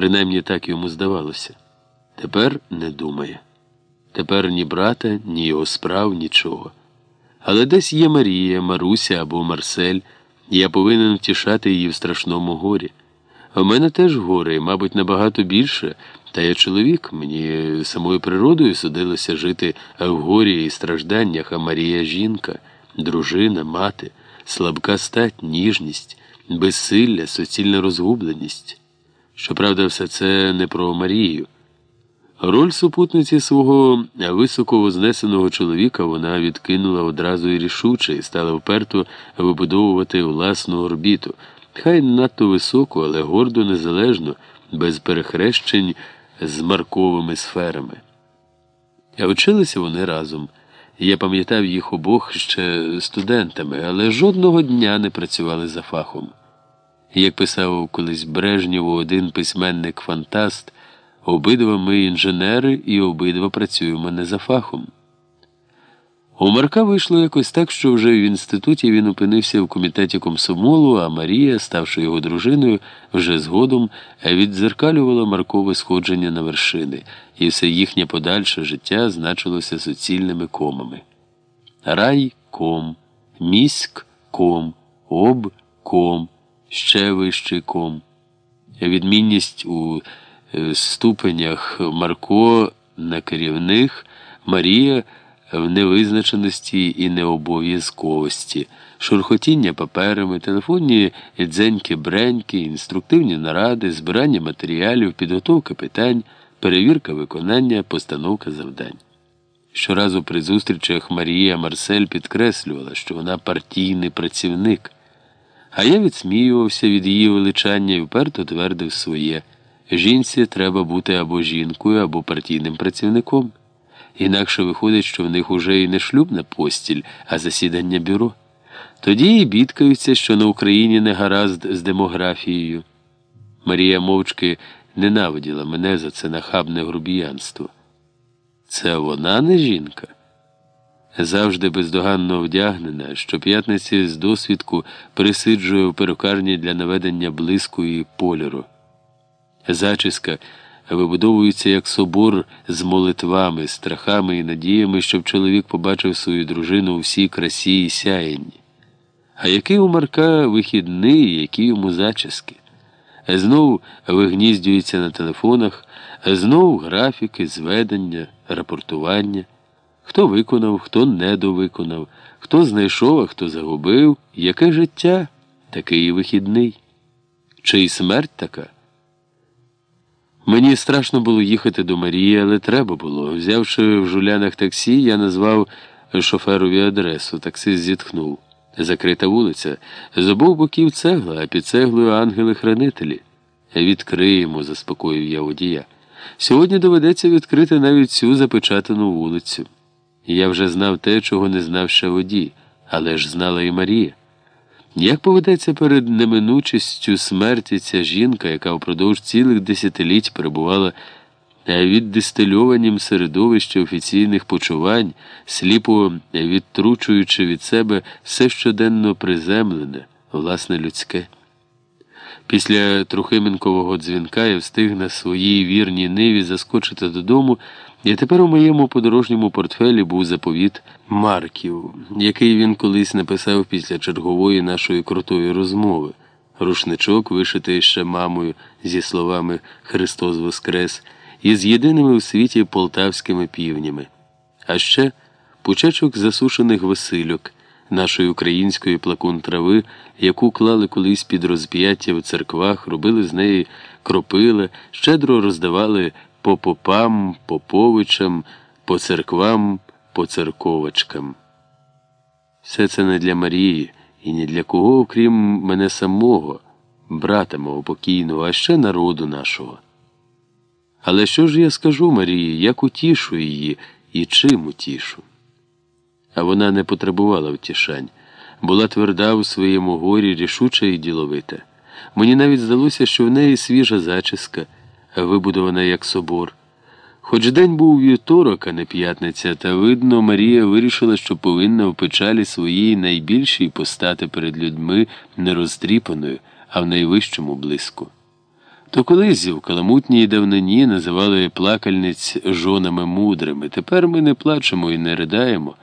Принаймні так йому здавалося. Тепер не думає. Тепер ні брата, ні його справ, нічого. Але десь є Марія, Маруся або Марсель, і я повинен втішати її в страшному горі. У мене теж горе, і, мабуть, набагато більше, та я чоловік, мені самою природою судилося жити в горі і стражданнях, а Марія жінка, дружина, мати, слабка стать, ніжність, безсилля, суцільна розгубленість. Щоправда, все це не про Марію. Роль супутниці свого високо знесеного чоловіка вона відкинула одразу і рішуче і стала вперто вибудовувати власну орбіту, хай надто високу, але гордо незалежно, без перехрещень з марковими сферами. А вчилися вони разом. Я пам'ятав їх обох ще студентами, але жодного дня не працювали за фахом. Як писав колись Брежнєву один письменник фантаст. Обидва ми інженери і обидва працюємо не за фахом. У Марка вийшло якось так, що вже в інституті він опинився в комітеті комсомолу, а Марія, ставши його дружиною, вже згодом віддзеркалювала Маркове сходження на вершини, і все їхнє подальше життя значилося суцільними комами. Рай ком, міськ ком, об ком, ще вищий ком. Відмінність у ступенях Марко на керівних, Марія в невизначеності і необов'язковості, шурхотіння паперами, телефонні дзеньки бреньки, інструктивні наради, збирання матеріалів, підготовка питань, перевірка виконання, постановка завдань. Щоразу при зустрічах Марія Марсель підкреслювала, що вона партійний працівник, а я відсміювався від її величання і вперто твердив своє. Жінці треба бути або жінкою, або партійним працівником. Інакше виходить, що в них уже і не шлюбна постіль, а засідання бюро. Тоді і бідкаються, що на Україні не гаразд з демографією. Марія мовчки ненавиділа мене за це нахабне грубіянство. Це вона не жінка. Завжди бездоганно вдягнена, щоп'ятниці з досвідку присиджує в перукарні для наведення блиску і польору. Зачіска вибудовується як собор з молитвами, страхами і надіями, щоб чоловік побачив свою дружину у всій красі і сяєнні. А який у Марка вихідний, які йому зачіски? Знову вигніздюється на телефонах, знову графіки, зведення, рапортування. Хто виконав, хто недовиконав, хто знайшов, а хто загубив, яке життя, такий і вихідний. Чи й смерть така? Мені страшно було їхати до Марії, але треба було. Взявши в жулянах таксі, я назвав шоферові адресу. Таксист зітхнув. Закрита вулиця. З обох боків цегла, а під цеглою ангели-хранителі. Відкриємо, заспокоїв я водія. Сьогодні доведеться відкрити навіть цю запечатану вулицю. Я вже знав те, чого не знав ще водій, але ж знала і Марія. Як поведеться перед неминучістю смерті ця жінка, яка впродовж цілих десятиліть перебувала від дистильованім середовища офіційних почувань, сліпо відтручуючи від себе все щоденно приземлене, власне людське? Після Трухименкового дзвінка я встиг на своїй вірній ниві заскочити додому, і тепер у моєму подорожньому портфелі був заповіт Марків, який він колись написав після чергової нашої крутої розмови. Рушничок, вишитий ще мамою зі словами Христос Воскрес, і з єдиними у світі полтавськими півнями, а ще пучачок засушених весильок нашої української плакун трави, яку клали колись під розп'яття в церквах, робили з неї кропили, щедро роздавали по попам, поповичам, по церквам, по церковочкам. Все це не для Марії і ні для кого, окрім мене самого, брата мого покійного, а ще народу нашого. Але що ж я скажу Марії, як утішу її і чим утішу? А вона не потребувала втішань, була тверда у своєму горі, рішуча і діловита. Мені навіть здалося, що в неї свіжа зачіска, вибудована як собор. Хоч день був вівторок, а не п'ятниця, та, видно, Марія вирішила, що повинна в печалі своїй найбільшій постати перед людьми не розтріпаною, а в найвищому блиску. То колись в каламутній давнині називали плакальниць жонами мудрими. Тепер ми не плачемо і не ридаємо.